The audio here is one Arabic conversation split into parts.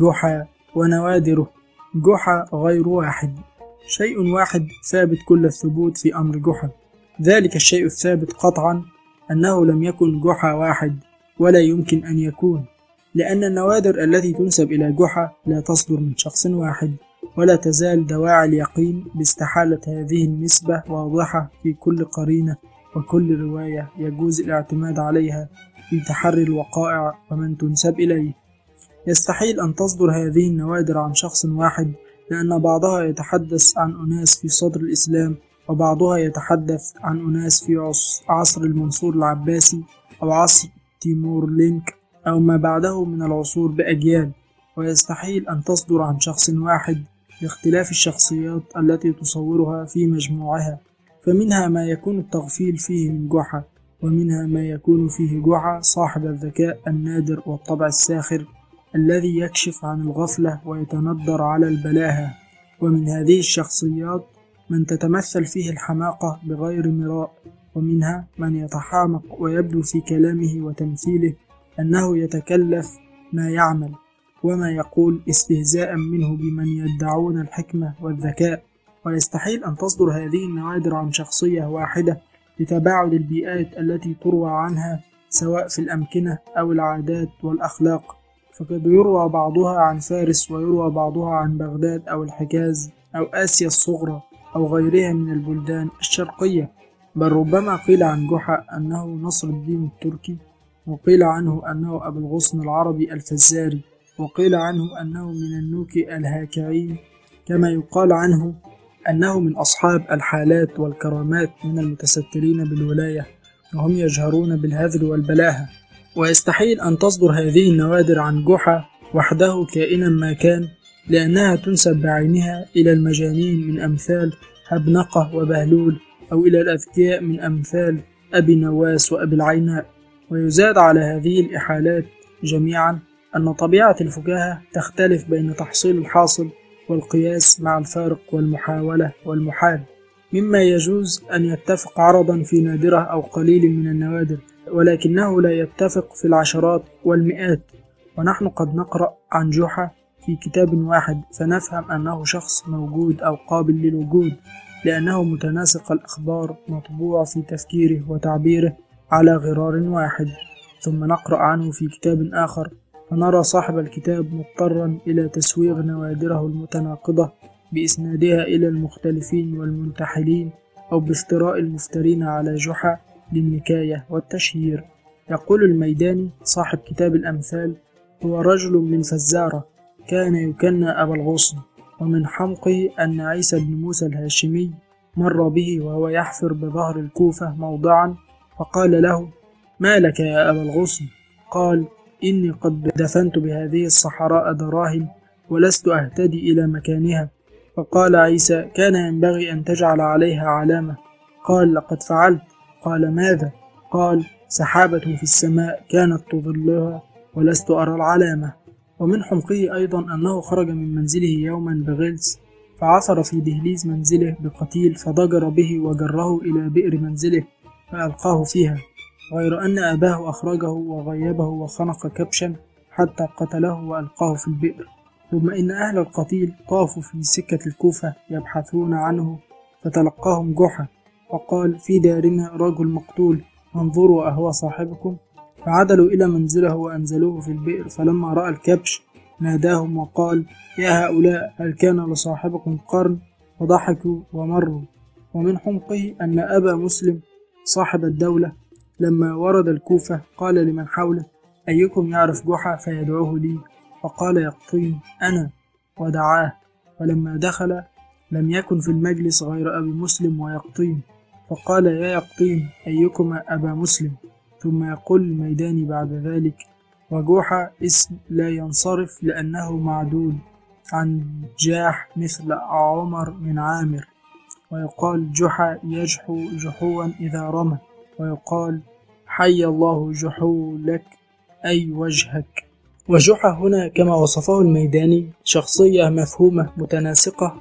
جحا ونوادره جحا غير واحد. شيء واحد ثابت كل الثبوت في أمر جحا. ذلك الشيء الثابت قطعا أنه لم يكن جحا واحد ولا يمكن أن يكون لأن النوادر التي تنسب إلى جحا لا تصدر من شخص واحد ولا تزال دواعي اليقين باستحالة هذه النسبة واضحة في كل قرينة وكل رواية يجوز الاعتماد عليها في تحري الوقائع ومن تنسب إليه. يستحيل أن تصدر هذه النوادر عن شخص واحد لأن بعضها يتحدث عن أناس في صدر الإسلام وبعضها يتحدث عن أناس في عصر المنصور العباسي أو عصر تيمور لينك أو ما بعده من العصور بأجيال. ويستحيل أن تصدر عن شخص واحد لاختلاف الشخصيات التي تصورها في مجموعها. فمنها ما يكون التغفيل فيه من جحا ومنها ما يكون فيه جحا صاحب الذكاء النادر والطبع الساخر. الذي يكشف عن الغفلة ويتندر على البلاهة. ومن هذه الشخصيات من تتمثل فيه الحماقة بغير مراء ومنها من يتحامق ويبدو في كلامه وتمثيله أنه يتكلف ما يعمل وما يقول استهزاء منه بمن يدعون الحكمة والذكاء. ويستحيل أن تصدر هذه النوادر عن شخصية واحدة لتباعد البيئات التي تروى عنها سواء في الأمكنة أو العادات والأخلاق. فقد يروى بعضها عن فارس ويروى بعضها عن بغداد أو الحجاز أو آسيا الصغرى أو غيرها من البلدان الشرقية. بل ربما قيل عن جحا أنه نصر الدين التركي وقيل عنه أنه أبو الغصن العربي الفزاري وقيل عنه أنه من النوك الهاكعين كما يقال عنه أنه من أصحاب الحالات والكرامات من المتسترين بالولاية وهم يجهرون بالهذل والبلاهة. ويستحيل أن تصدر هذه النوادر عن جحا وحده كائنا ما كان لأنها تنسب بعينها إلى المجانين من أمثال هبنقة وبهلول أو إلى الأذكياء من أمثال أبي نواس وأبي العيناء. ويزاد على هذه الإحالات جميعا أن طبيعة الفكاهة تختلف بين تحصيل الحاصل والقياس مع الفارق والمحاولة والمحال. مما يجوز أن يتفق عرضا في نادرة أو قليل من النوادر. ولكنه لا يتفق في العشرات والمئات. ونحن قد نقرأ عن جحا في كتاب واحد فنفهم أنه شخص موجود أو قابل للوجود لأنه متناسق الأخبار مطبوع في تفكيره وتعبيره على غرار واحد. ثم نقرأ عنه في كتاب آخر فنرى صاحب الكتاب مضطرا إلى تسويغ نوادره المتناقضة بإسنادها إلى المختلفين والمنتحلين أو بافتراء المفترين على جحا. للنكاية والتشهير. يقول الميداني صاحب كتاب الأمثال هو رجل من فزارة كان يكنى أبا الغصن ومن حمقه أن عيسى بن موسى الهاشمي مر به وهو يحفر بظهر الكوفة موضعا فقال له ما لك يا أبا الغصن؟ قال إني قد دفنت بهذه الصحراء دراهم ولست أهتدي إلى مكانها. فقال عيسى كان ينبغي أن تجعل عليها علامة. قال لقد فعلت. قال ماذا؟ قال سحابة في السماء كانت تظلها ولست أرى العلامة. ومن حمقه أيضا أنه خرج من منزله يوما بغلس فعثر في دهليز منزله بقتيل فضجر به وجره إلى بئر منزله فألقاه فيها. غير أن أباه أخرجه وغيبه وخنق كبشا حتى قتله وألقاه في البئر. ثم إن أهل القتيل طافوا في سكة الكوفة يبحثون عنه فتلقاهم جحا. وقال في دارنا رجل مقتول انظروا أهو صاحبكم. فعدلوا إلى منزله وأنزلوه في البئر فلما رأى الكبش ناداهم وقال يا هؤلاء هل كان لصاحبكم قرن؟ وضحكوا ومروا. ومن حمقه أن أبا مسلم صاحب الدولة لما ورد الكوفة قال لمن حوله أيكم يعرف جحا فيدعوه لي؟ فقال يقطين أنا. ودعاه. ولما دخل لم يكن في المجلس غير أبي مسلم ويقطين. فقال يا يقطين أيكما أبا مسلم؟ ثم يقول الميداني بعد ذلك وجوحة اسم لا ينصرف لأنه معدود عن جاح مثل عمر من عامر. ويقال جحا يجحو جحوا إذا رمى. ويقال حي الله جحولك أي وجهك. وجحا هنا كما وصفه الميداني شخصية مفهومة متناسقة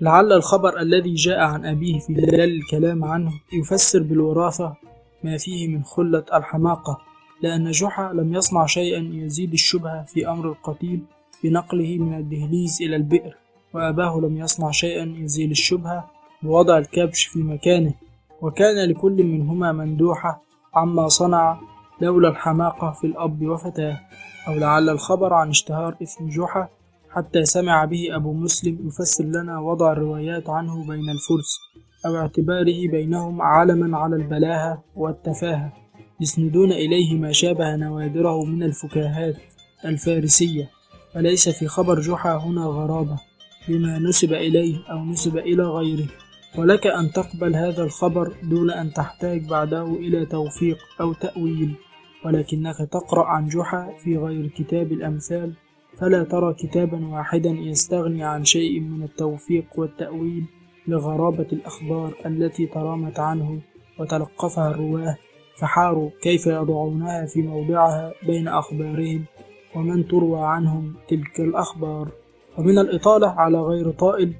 لعل الخبر الذي جاء عن أبيه في دلال الكلام عنه يفسر بالوراثة ما فيه من خلة الحماقة لأن جحا لم يصنع شيئا يزيد الشبهة في أمر القتيل بنقله من الدهليز إلى البئر وأباه لم يصنع شيئا يزيل الشبهة بوضع الكبش في مكانه. وكان لكل منهما مندوحة عما صنع لولا الحماقة في الأب وفتاه. أو لعل الخبر عن اشتهار اسم جحا حتى سمع به أبو مسلم يفسر لنا وضع الروايات عنه بين الفرس أو اعتباره بينهم علما على البلاهة والتفاهة يسندون إليه ما شابه نوادره من الفكاهات الفارسية فليس في خبر جحا هنا غرابة بما نسب إليه أو نسب إلى غيره ولك أن تقبل هذا الخبر دون أن تحتاج بعده إلى توفيق أو تأويل ولكنك تقرأ عن جحا في غير كتاب الأمثال فلا ترى كتابا واحدا يستغني عن شيء من التوفيق والتأويل لغرابة الأخبار التي ترامت عنه وتلقفها الرواة. فحاروا كيف يضعونها في موضعها بين أخبارهم ومن تروى عنهم تلك الأخبار. ومن الإطالة على غير طائل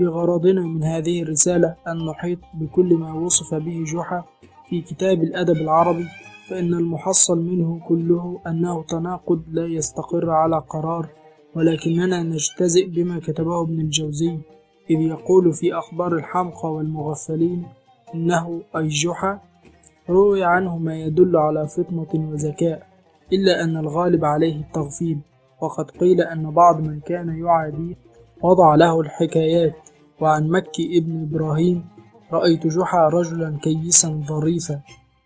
بغرضنا من هذه الرسالة أن نحيط بكل ما وصف به جحا في كتاب الأدب العربي فإن المحصل منه كله أنه تناقض لا يستقر على قرار ولكننا نجتزئ بما كتبه ابن الجوزي إذ يقول في أخبار الحمقى والمغفلين إنه أي جحا روي عنه ما يدل على فطنة وذكاء إلا أن الغالب عليه التغفيل وقد قيل أن بعض من كان يعاديه وضع له الحكايات وعن مكي ابن إبراهيم رأيت جحا رجلا كيسا ظريفا.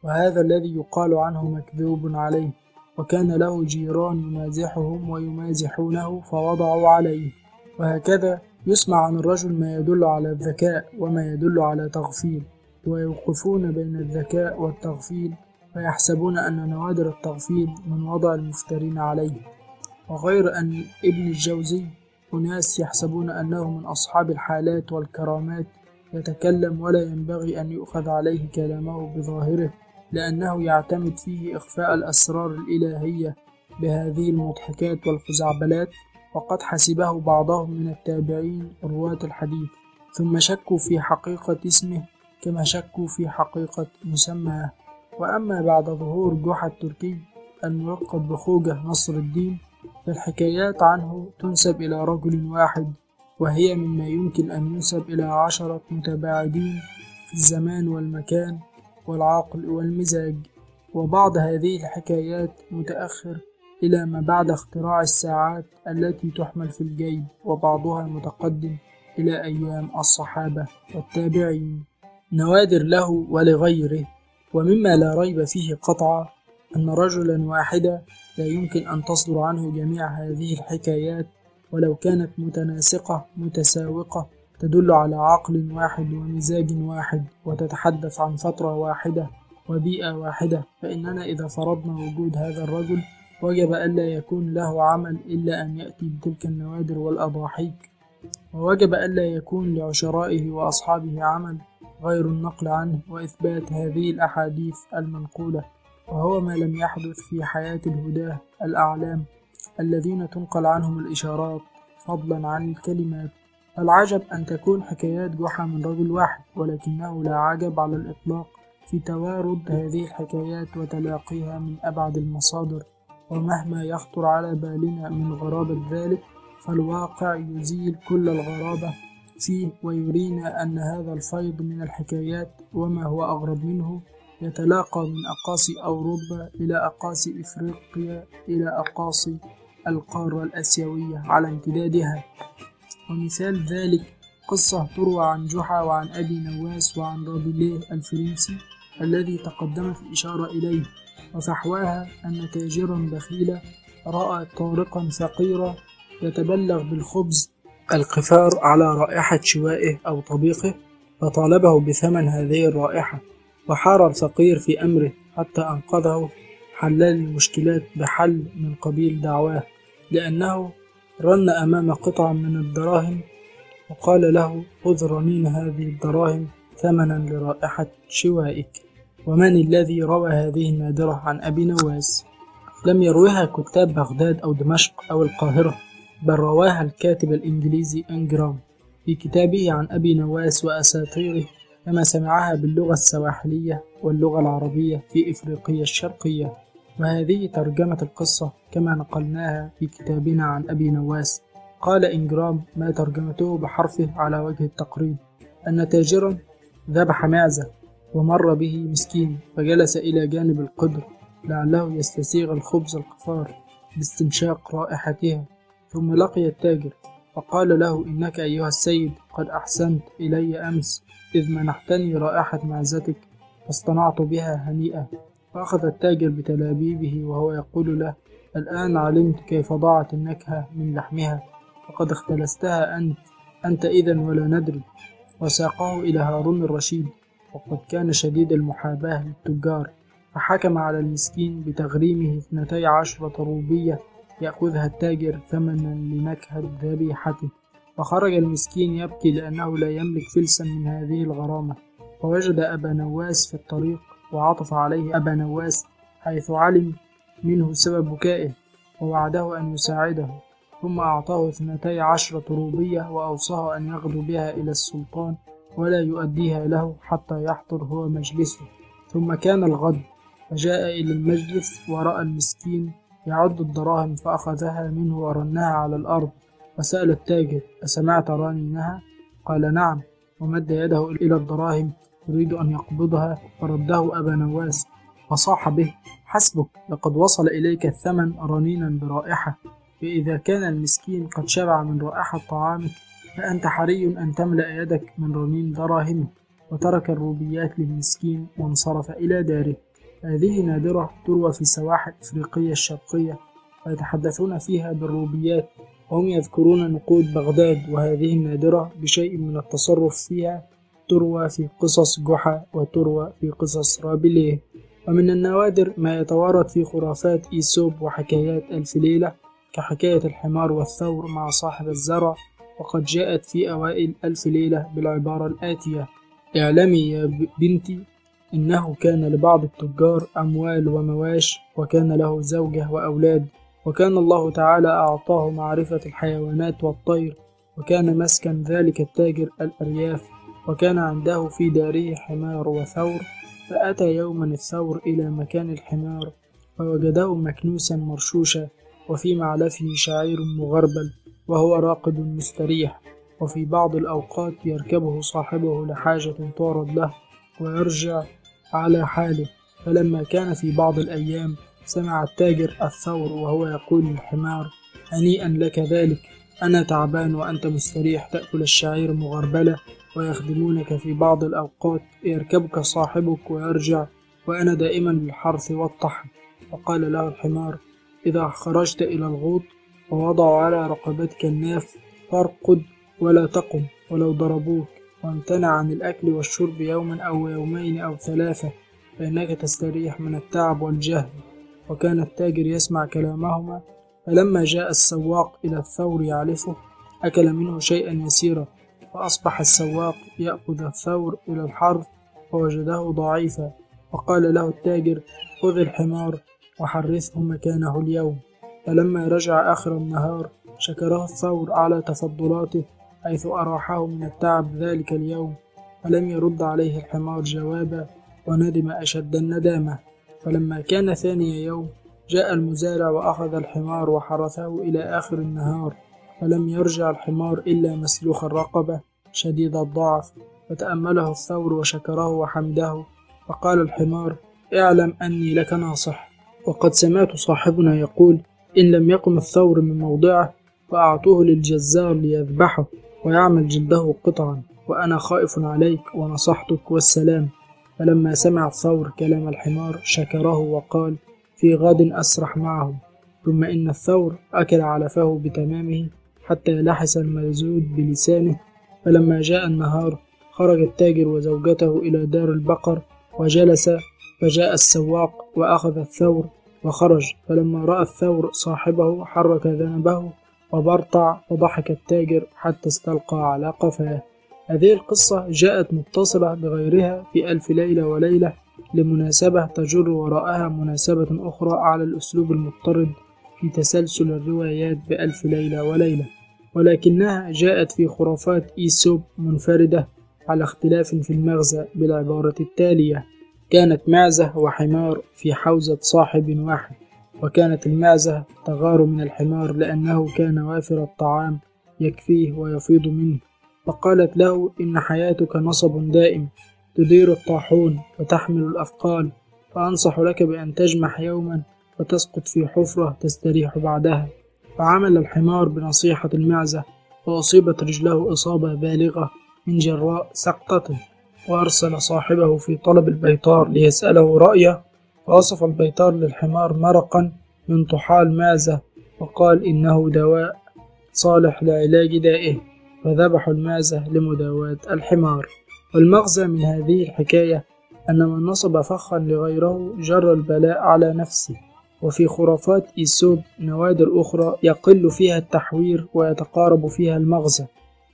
وهذا الذي يقال عنه مكذوب عليه وكان له جيران يمازحهم ويمازحونه فوضعوا عليه. وهكذا يسمع عن الرجل ما يدل على الذكاء وما يدل على تغفيل. ويوقفون بين الذكاء والتغفيل فيحسبون أن نوادر التغفيل من وضع المفترين عليه. وغير أن ابن الجوزي أناس يحسبون أنه من أصحاب الحالات والكرامات يتكلم ولا ينبغي أن يؤخذ عليه كلامه بظاهره. لأنه يعتمد فيه إخفاء الأسرار الإلهية بهذه المضحكات والخزعبلات وقد حسبه بعضهم من التابعين رواة الحديث. ثم شكوا في حقيقة اسمه كما شكوا في حقيقة مسماه. وأما بعد ظهور جحا التركي الملقب بخوجة نصر الدين فالحكايات عنه تنسب إلى رجل واحد وهي مما يمكن أن ينسب إلى عشرة متباعدين في الزمان والمكان والعقل والمزاج وبعض هذه الحكايات متأخر إلى ما بعد اختراع الساعات التي تحمل في الجيب وبعضها متقدم إلى أيام الصحابة والتابعين. نوادر له ولغيره ومما لا ريب فيه قطعا أن رجلا واحدا لا يمكن أن تصدر عنه جميع هذه الحكايات ولو كانت متناسقة متساوقة تدل على عقل واحد ومزاج واحد وتتحدث عن فترة واحدة وبيئة واحدة. فإننا إذا فرضنا وجود هذا الرجل وجب ألا يكون له عمل إلا أن يأتي بتلك النوادر والأضاحيك. ووجب ألا يكون لعشرائه وأصحابه عمل غير النقل عنه وإثبات هذه الأحاديث المنقولة. وهو ما لم يحدث في حياة الهداة الأعلام الذين تنقل عنهم الإشارات فضلا عن الكلمات. العجب أن تكون حكايات جحا من رجل واحد ولكنه لا عجب على الإطلاق في توارد هذه الحكايات وتلاقيها من أبعد المصادر. ومهما يخطر على بالنا من غرابة ذلك فالواقع يزيل كل الغرابة فيه ويرينا أن هذا الفيض من الحكايات وما هو أغرب منه يتلاقى من أقاصي أوروبا إلى أقاصي إفريقيا إلى أقاصي القارة الآسيوية على امتدادها. ومثال ذلك قصة تروى عن جحا وعن أبي نواس وعن رابيليه الفرنسي الذي تقدمت الإشارة إليه وفحواها أن تاجرا بخيلا رأى طارقا فقيرا يتبلغ بالخبز القفار على رائحة شوائه أو طبيخه فطالبه بثمن هذه الرائحة وحار الفقير في أمره حتى أنقذه حلال المشكلات بحل من قبيل دعواه لأنه رن أمام قطعة من الدراهم وقال له خذ رنين هذه الدراهم ثمنا لرائحة شوائك. ومن الذي روى هذه النادرة عن أبي نواس؟ لم يروها كتاب بغداد أو دمشق أو القاهرة بل رواها الكاتب الإنجليزي أنجرام. في كتابه عن أبي نواس وأساطيره كما سمعها باللغة السواحلية واللغة العربية في إفريقيا الشرقية. وهذه ترجمة القصة كما نقلناها في كتابنا عن أبي نواس. قال إنجرام ما ترجمته بحرفه على وجه التقريب. أن تاجرا ذبح معزة ومر به مسكين فجلس إلى جانب القدر لعله يستسيغ الخبز القفار باستنشاق رائحتها. ثم لقي التاجر فقال له إنك أيها السيد قد أحسنت إلي أمس إذ منحتني رائحة معزتك فاصطنعت بها هنيئة. فأخذ التاجر بتلابيبه وهو يقول له الآن علمت كيف ضاعت النكهة من لحمها وقد اختلستها أنت أنت إذا ولا ندري. وساقه إلى هارون الرشيد وقد كان شديد المحاباة للتجار فحكم على المسكين بتغريمه اثنتي عشرة روبية يأخذها التاجر ثمنا لنكهة ذبيحته فخرج المسكين يبكي لأنه لا يملك فلسا من هذه الغرامة فوجد أبا نواس في الطريق وعطف عليه أبا نواس حيث علم منه سبب بكائه ووعده أن يساعده. ثم أعطاه اثنتي عشرة روبية وأوصاه أن يغدو بها إلى السلطان ولا يؤديها له حتى يحضر هو مجلسه. ثم كان الغد فجاء إلى المجلس ورأى المسكين يعد الدراهم فأخذها منه ورنها على الأرض. وسأل التاجر أسمعت رانينها؟ قال نعم ومد يده إلى الدراهم يريد أن يقبضها فرده أبا نواس فصاح به حسبك لقد وصل إليك الثمن رنينا برائحة فإذا كان المسكين قد شبع من رائحة طعامك فأنت حري أن تملأ يدك من رنين دراهمه وترك الروبيات للمسكين وانصرف إلى داره. هذه نادرة تروى في سواحل إفريقيا الشرقية ويتحدثون فيها بالروبيات وهم يذكرون نقود بغداد وهذه النادرة بشيء من التصرف فيها تروى في قصص جحا وتروى في قصص رابليه. ومن النوادر ما يتوارد في خرافات إيسوب وحكايات ألف ليلة كحكاية الحمار والثور مع صاحب الزرع وقد جاءت في أوائل ألف ليلة بالعبارة الآتية اعلمي يا بنتي إنه كان لبعض التجار أموال ومواش وكان له زوجة وأولاد وكان الله تعالى أعطاه معرفة الحيوانات والطير وكان مسكن ذلك التاجر الأرياف وكان عنده في داره حمار وثور فأتى يوما الثور إلى مكان الحمار فوجده مكنوسا مرشوشا وفي معلفه شعير مغربل وهو راقد مستريح وفي بعض الأوقات يركبه صاحبه لحاجة تعرض له ويرجع على حاله. فلما كان في بعض الأيام سمع التاجر الثور وهو يقول للحمار هنيئا لك ذلك أنا تعبان وأنت مستريح تأكل الشعير مغربلة؟ ويخدمونك في بعض الأوقات يركبك صاحبك ويرجع وأنا دائما بالحرث والطحن. وقال له الحمار إذا خرجت إلى الغوط ووضعوا على رقبتك الناف فارقد ولا تقم ولو ضربوك وامتنع عن الأكل والشرب يوما أو يومين أو ثلاثة فإنك تستريح من التعب والجهل. وكان التاجر يسمع كلامهما فلما جاء السواق إلى الثور يعلفه أكل منه شيئا يسيرا. فأصبح السواق يأخذ الثور إلى الحرث فوجده ضعيفا وقال له التاجر خذ الحمار وحرثه مكانه اليوم. فلما رجع آخر النهار شكره الثور على تفضلاته حيث أراحه من التعب ذلك اليوم فلم يرد عليه الحمار جوابا وندم أشد الندامة. فلما كان ثاني يوم جاء المزارع وأخذ الحمار وحرثه إلى آخر النهار. فلم يرجع الحمار إلا مسلوخ الرقبة شديد الضعف فتأمله الثور وشكره وحمده فقال الحمار اعلم أني لك ناصح وقد سمعت صاحبنا يقول إن لم يقم الثور من موضعه فأعطوه للجزار ليذبحه ويعمل جلده قطعا وأنا خائف عليك ونصحتك والسلام. فلما سمع الثور كلام الحمار شكره وقال في غد أسرح معه ثم إن الثور أكل علفه بتمامه حتى لحس المزود بلسانه. فلما جاء النهار خرج التاجر وزوجته إلى دار البقر وجلس فجاء السواق وأخذ الثور وخرج. فلما رأى الثور صاحبه حرك ذنبه وبرطع فضحك التاجر حتى استلقى على قفاه. هذه القصة جاءت متصلة بغيرها في ألف ليلة وليلة لمناسبة تجر وراءها مناسبة أخرى على الأسلوب المضطرد. في تسلسل الروايات بألف ليلة وليلة ولكنها جاءت في خرافات إيسوب منفردة على اختلاف في المغزى بالعبارة التالية. كانت معزة وحمار في حوزة صاحب واحد وكانت المعزة تغار من الحمار لأنه كان وافر الطعام يكفيه ويفيض منه. فقالت له إن حياتك نصب دائم تدير الطاحون وتحمل الأثقال فأنصح لك بأن تجمح يوما وتسقط في حفرة تستريح بعدها. فعمل الحمار بنصيحة المعزة وأصيبت رجله إصابة بالغة من جراء سقطته وأرسل صاحبه في طلب البيطار ليسأله رأيه. فوصف البيطار للحمار مرقا من طحال معزة وقال إنه دواء صالح لعلاج دائه. فذبحوا المعزة لمداواة الحمار. والمغزى من هذه الحكاية أن من نصب فخا لغيره جر البلاء على نفسه. وفي خرافات إيسوب نوادر أخرى يقل فيها التحوير ويتقارب فيها المغزى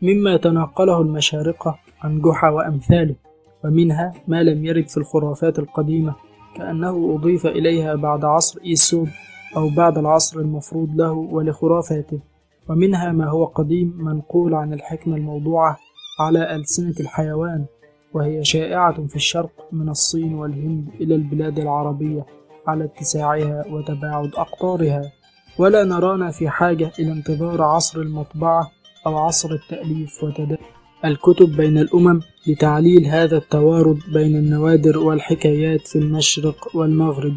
مما تناقله المشارقة عن جحا وأمثاله ومنها ما لم يرد في الخرافات القديمة كأنه أضيف إليها بعد عصر إيسوب أو بعد العصر المفروض له ولخرافاته ومنها ما هو قديم منقول عن الحكمة الموضوعة على ألسنة الحيوان وهي شائعة في الشرق من الصين والهند إلى البلاد العربية. على اتساعها وتباعد أقطارها. ولا نرانا في حاجة إلى انتظار عصر المطبعة أو عصر التأليف وتداول الكتب بين الأمم لتعليل هذا التوارد بين النوادر والحكايات في المشرق والمغرب.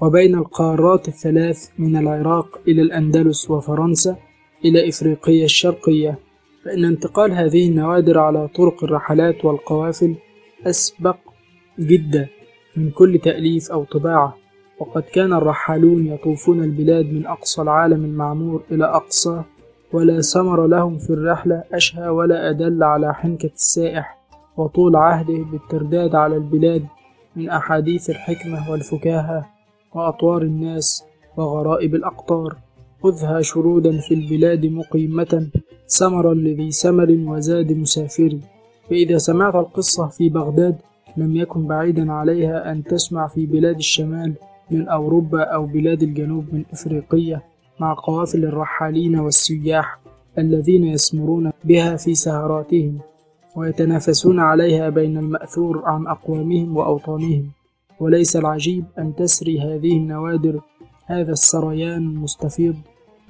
وبين القارات الثلاث من العراق إلى الأندلس وفرنسا إلى إفريقيا الشرقية. فإن انتقال هذه النوادر على طرق الرحلات والقوافل أسبق جدا من كل تأليف أو طباعة. وقد كان الرحالون يطوفون البلاد من أقصى العالم المعمور إلى أقصاه ولا ثمر لهم في الرحلة أشهى ولا أدل على حنكة السائح وطول عهده بالترداد على البلاد من أحاديث الحكمة والفكاهة وأطوار الناس وغرائب الأقطار. خذها شرودا في البلاد مقيمة سمرا لذي سمر وزاد مسافر. فإذا سمعت القصة في بغداد لم يكن بعيدا عليها أن تسمع في بلاد الشمال من أوروبا أو بلاد الجنوب من إفريقيا مع قوافل الرحالين والسياح الذين يسمرون بها في سهراتهم ويتنافسون عليها بين المأثور عن أقوامهم وأوطانهم. وليس العجيب أن تسري هذه النوادر هذا السريان المستفيض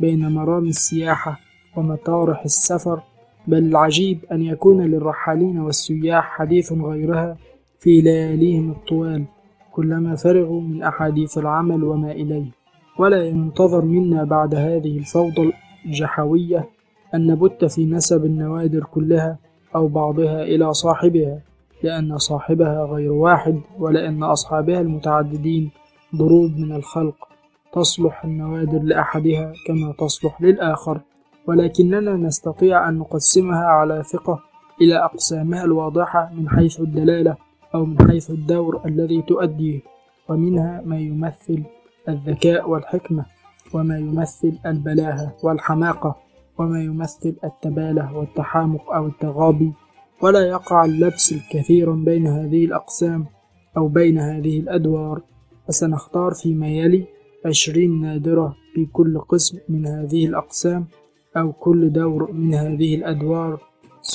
بين مرام السياحة ومطارح السفر بل العجيب أن يكون للرحالين والسياح حديث غيرها في لياليهم الطوال. كلما فرغوا من أحاديث العمل وما إليه. ولا ينتظر منا بعد هذه الفوضى الجحوية أن نبت في نسب النوادر كلها أو بعضها إلى صاحبها لأن صاحبها غير واحد ولأن أصحابها المتعددين ضروب من الخلق. تصلح النوادر لأحدها كما تصلح للآخر. ولكننا نستطيع أن نقسمها على ثقة إلى أقسامها الواضحة من حيث الدلالة. أو من حيث الدور الذي تؤديه ومنها ما يمثل الذكاء والحكمة وما يمثل البلاهة والحماقة وما يمثل التبالة والتحامق أو التغابي ولا يقع اللبس الكثير بين هذه الأقسام أو بين هذه الأدوار. فسنختار فيما يلي عشرين نادرة في كل قسم من هذه الأقسام أو كل دور من هذه الأدوار.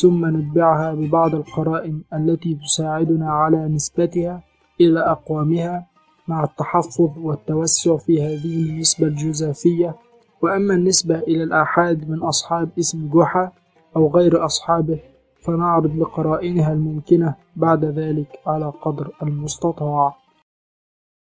ثم نتبعها ببعض القرائن التي تساعدنا على نسبتها إلى أقوامها مع التحفظ والتوسع في هذه النسبة الجزافية. وأما النسبة إلى الآحاد من أصحاب اسم جحا أو غير أصحابه فنعرض لقرائنها الممكنة بعد ذلك على قدر المستطاع.